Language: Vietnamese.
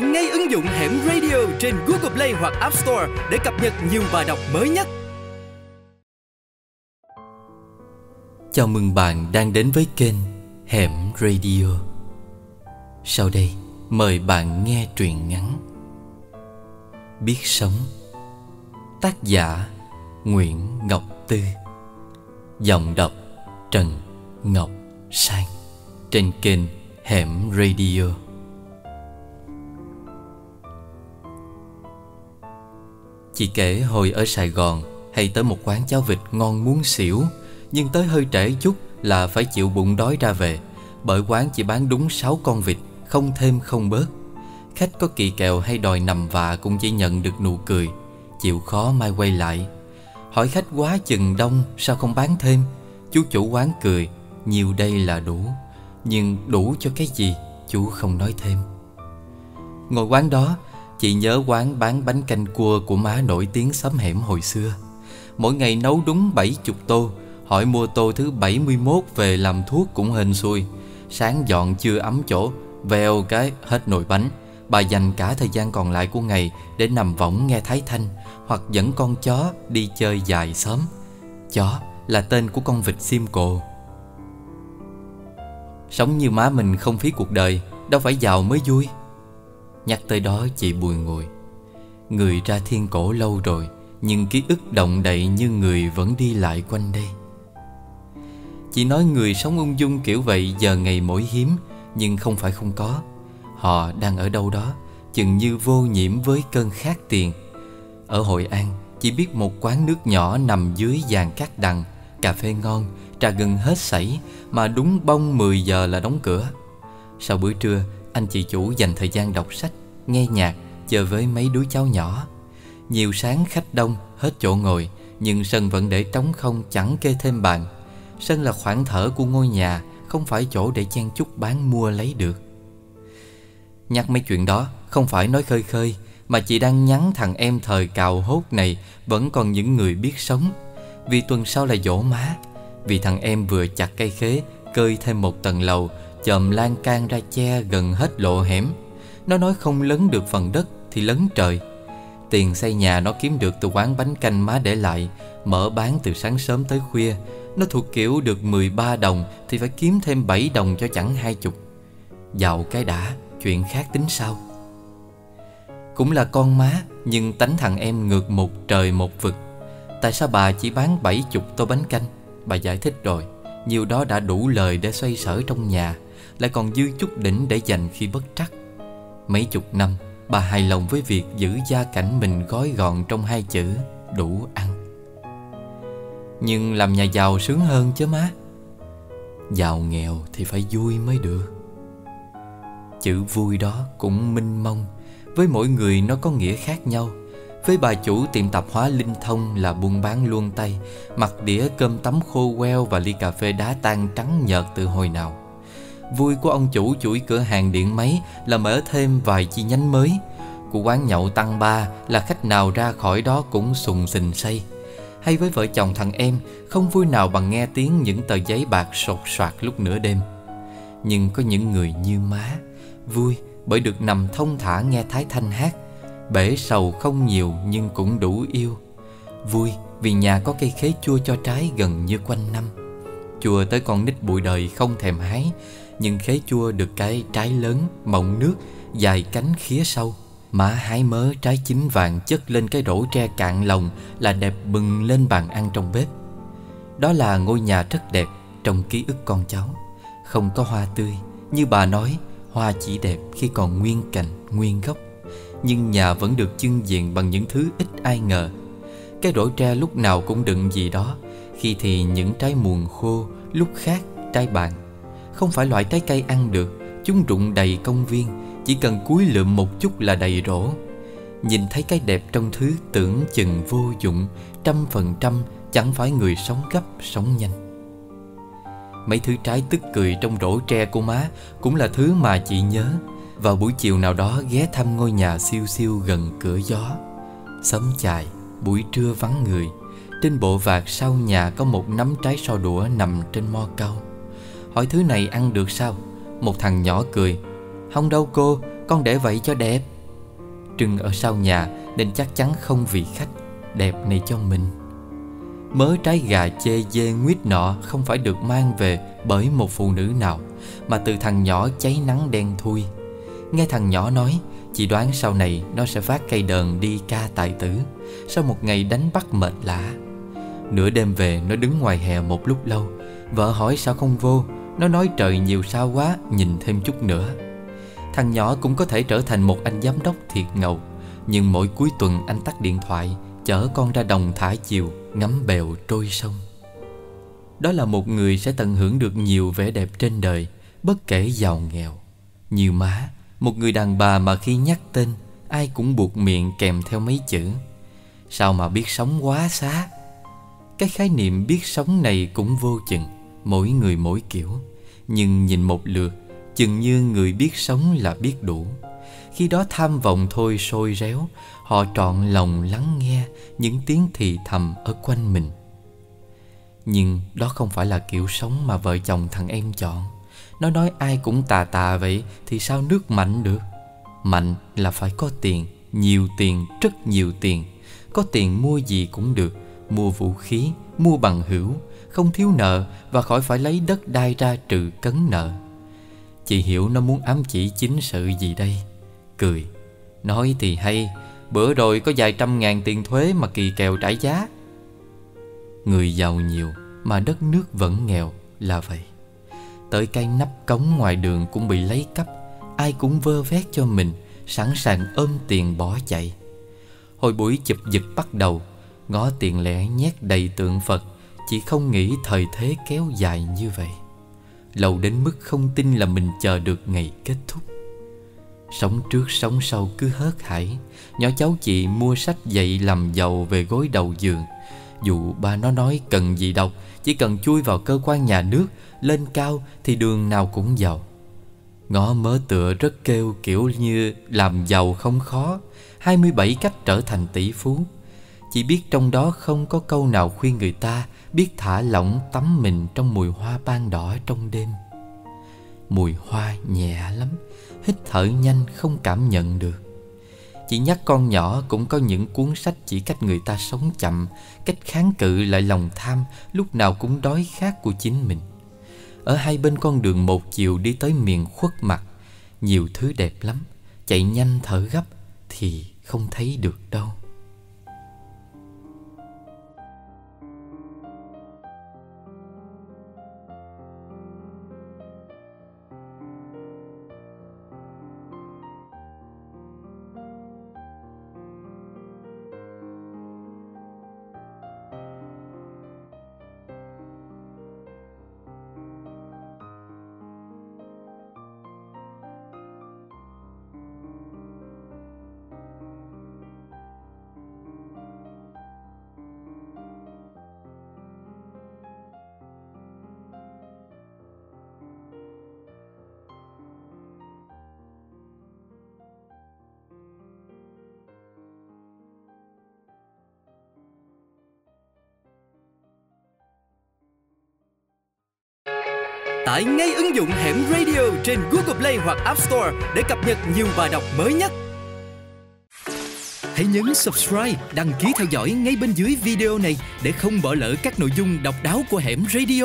tải ngay ứng dụng Hẻm Radio trên Google Play hoặc App Store để cập nhật nhiều bài đọc mới nhất. Chào mừng bạn đang đến với kênh Hẻm Radio. Sau đây, mời bạn nghe truyện ngắn Biết sống Tác giả Nguyễn Ngọc Tư Giọng đọc Trần Ngọc Sang Trên kênh Hẻm Radio Chị kể hồi ở Sài Gòn Hay tới một quán cháo vịt ngon muốn xỉu, Nhưng tới hơi trễ chút là phải chịu bụng đói ra về, Bởi quán chỉ bán đúng 6 con vịt, Không thêm không bớt. Khách có kỳ kèo hay đòi nằm vạ Cũng chỉ nhận được nụ cười, Chịu khó mai quay lại. Hỏi khách quá chừng đông, Sao không bán thêm? Chú chủ quán cười, Nhiều đây là đủ, Nhưng đủ cho cái gì, Chú không nói thêm. Ngồi quán đó Chị nhớ quán bán bánh canh cua của má nổi tiếng xóm hẻm hồi xưa. Mỗi ngày nấu đúng 70 tô, Hỏi mua tô thứ 71 về làm thuốc cũng hên xui. Sáng dọn chưa ấm chỗ Vèo cái hết nồi bánh. Bà dành cả thời gian còn lại của ngày Để nằm võng nghe Thái Thanh Hoặc dẫn con chó đi chơi dài xóm. Chó là tên của con vịt sim cồ Sống như má mình không phí cuộc đời, Đâu phải giàu mới vui. Nhắc tới đó chị bùi ngồi. Người ra thiên cổ lâu rồi, Nhưng ký ức động đậy như người vẫn đi lại quanh đây. Chị nói người sống ung dung kiểu vậy giờ ngày mỗi hiếm, Nhưng không phải không có. Họ đang ở đâu đó, Chừng như vô nhiễm với cơn khát tiền. Ở Hội An Chỉ biết một quán nước nhỏ nằm dưới dàn cát đằng, Cà phê ngon, Trà gần hết sảy, Mà đúng bông 10 giờ là đóng cửa. Sau bữa trưa anh chị chủ dành thời gian đọc sách, Nghe nhạc Chơi với mấy đứa cháu nhỏ. Nhiều sáng khách đông, Hết chỗ ngồi, Nhưng sân vẫn để trống không, Chẳng kê thêm bàn. Sân là khoảng thở của ngôi nhà, Không phải chỗ để chen chúc bán mua lấy được. Nhắc mấy chuyện đó, Không phải nói khơi khơi, Mà chị đang nhắn thằng em thời cào hốt này Vẫn còn những người biết sống. Vì tuần sau là dỗ má, Vì thằng em vừa chặt cây khế, Cơi thêm một tầng lầu Chòm lan can ra che gần hết lộ hẻm. Nó nói không lấn được phần đất Thì lấn trời. Tiền xây nhà nó kiếm được từ quán bánh canh má để lại, Mở bán từ sáng sớm tới khuya. Nó thuộc kiểu được 13 đồng Thì phải kiếm thêm 7 đồng cho chẳng hai chục. Giàu cái đã, Chuyện khác tính sau Cũng là con má, Nhưng tánh thằng em ngược một trời một vực. Tại sao bà chỉ bán 70 tô bánh canh? Bà giải thích rồi Nhiều đó đã đủ lời để xoay sở trong nhà. Lại còn dư chút đỉnh để dành khi bất trắc. Mấy chục năm, Bà hài lòng với việc giữ gia cảnh mình gói gọn trong hai chữ, đủ ăn. Nhưng làm nhà giàu sướng hơn chứ má. Giàu nghèo thì phải vui mới được. Chữ vui đó cũng minh mông. Với mỗi người nó có nghĩa khác nhau. Với bà chủ tiệm tạp hóa Linh Thông là buôn bán luôn tay Mặt đĩa cơm tấm khô queo và ly cà phê đá tan trắng nhợt từ hồi nào. Vui của ông chủ chuỗi cửa hàng điện máy là mở thêm vài chi nhánh mới. Của quán nhậu tăng ba là khách nào ra khỏi đó cũng sùng sình say. Hay với vợ chồng thằng em, không vui nào bằng nghe tiếng những tờ giấy bạc sột soạt lúc nửa đêm. Nhưng có những người như má, Vui bởi được nằm thông thả nghe Thái Thanh hát. Bể sầu không nhiều nhưng cũng đủ yêu. Vui vì nhà có cây khế chua cho trái gần như quanh năm. Chùa tới con nít bụi đời không thèm hái nhưng khế chua được cái trái lớn, mọng nước, dài cánh khía sâu. Má hái mớ trái chín vàng chất lên cái rổ tre cạn lòng Là đẹp bừng lên bàn ăn trong bếp. Đó là ngôi nhà rất đẹp trong ký ức con cháu. Không có hoa tươi. Như bà nói Hoa chỉ đẹp khi còn nguyên cành, nguyên gốc. Nhưng nhà vẫn được trưng diện bằng những thứ ít ai ngờ. Cái rổ tre lúc nào cũng đựng gì đó. Khi thì những trái muồng khô Lúc khác trái bàn. Không phải loại trái cây ăn được Chúng rụng đầy công viên Chỉ cần cúi lượm một chút là đầy rổ Nhìn thấy cái đẹp trong thứ tưởng chừng vô dụng Trăm phần trăm chẳng phải người sống gấp sống nhanh. Mấy thứ trái tức cười trong rổ tre của má Cũng là thứ mà chị nhớ. Vào buổi chiều nào đó ghé thăm ngôi nhà siêu siêu gần cửa gió. Sớm chài, buổi trưa vắng người Trên bộ vạt sau nhà có một nắm trái so đũa nằm trên mo cau Hỏi thứ này ăn được sao? Một thằng nhỏ cười. Không đâu cô, Con để vậy cho đẹp. Trưng ở sau nhà Nên chắc chắn không vì khách. Đẹp này cho mình. Mớ trái gà chê dê nguyết nọ Không phải được mang về Bởi một phụ nữ nào Mà từ thằng nhỏ cháy nắng đen thui. Nghe thằng nhỏ nói Chị đoán sau này nó sẽ phát cây đờn đi ca tài tử Sau một ngày đánh bắt mệt lạ Nửa đêm về nó đứng ngoài hè một lúc lâu. Vợ hỏi sao không vô? Nó nói trời nhiều sao quá, Nhìn thêm chút nữa. Thằng nhỏ cũng có thể trở thành một anh giám đốc thiệt ngầu, Nhưng mỗi cuối tuần anh tắt điện thoại, Chở con ra đồng thả chiều, Ngắm bèo trôi sông. Đó là một người sẽ tận hưởng được nhiều vẻ đẹp trên đời, Bất kể giàu nghèo. Như má, Một người đàn bà mà khi nhắc tên, Ai cũng buộc miệng kèm theo mấy chữ. Sao mà biết sống quá xá? Cái khái niệm biết sống này cũng vô chừng. Mỗi người mỗi kiểu Nhưng nhìn một lượt Chừng như người biết sống là biết đủ. Khi đó tham vọng thôi sôi réo Họ trọn lòng lắng nghe Những tiếng thì thầm ở quanh mình. Nhưng đó không phải là kiểu sống mà vợ chồng thằng em chọn. Nó nói ai cũng tà tà vậy Thì sao nước mạnh được? Mạnh là phải có tiền Nhiều tiền, rất nhiều tiền. Có tiền mua gì cũng được Mua vũ khí, mua bằng hữu không thiếu nợ Và khỏi phải lấy đất đai ra trừ cấn nợ. Chị hiểu nó muốn ám chỉ chính sự gì đây. Cười. Nói thì hay, Bữa rồi có vài trăm ngàn tiền thuế mà kỳ kèo trả giá. Người giàu nhiều mà đất nước vẫn nghèo là vậy. Tới cây nắp cống ngoài đường cũng bị lấy cắp, Ai cũng vơ vét cho mình, Sẵn sàng ôm tiền bỏ chạy. Hồi buổi chụp giật bắt đầu, Ngó tiền lẻ nhét đầy tượng Phật chỉ không nghĩ thời thế kéo dài như vậy. Lâu đến mức không tin là mình chờ được ngày kết thúc. Sống trước sống sau cứ hớt hải. Nhỏ cháu chị mua sách dạy làm giàu về gối đầu giường. Dù ba nó nói cần gì đọc Chỉ cần chui vào cơ quan nhà nước, Lên cao thì đường nào cũng giàu. Ngõ mớ tựa rất kêu kiểu như làm giàu không khó. 27 cách trở thành tỷ phú. Chỉ biết trong đó không có câu nào khuyên người ta Biết thả lỏng tắm mình trong mùi hoa ban đỏ trong đêm. Mùi hoa nhẹ lắm, Hít thở nhanh không cảm nhận được. Chỉ nhắc con nhỏ cũng có những cuốn sách chỉ cách người ta sống chậm, Cách kháng cự lại lòng tham, Lúc nào cũng đói khát của chính mình. Ở hai bên con đường một chiều đi tới miền khuất mặt, Nhiều thứ đẹp lắm, Chạy nhanh thở gấp Thì không thấy được đâu. Tải ngay ứng dụng Hẻm Radio trên Google Play hoặc App Store để cập nhật nhiều bài đọc mới nhất. Hãy nhấn subscribe, đăng ký theo dõi ngay bên dưới video này để không bỏ lỡ các nội dung độc đáo của Hẻm Radio.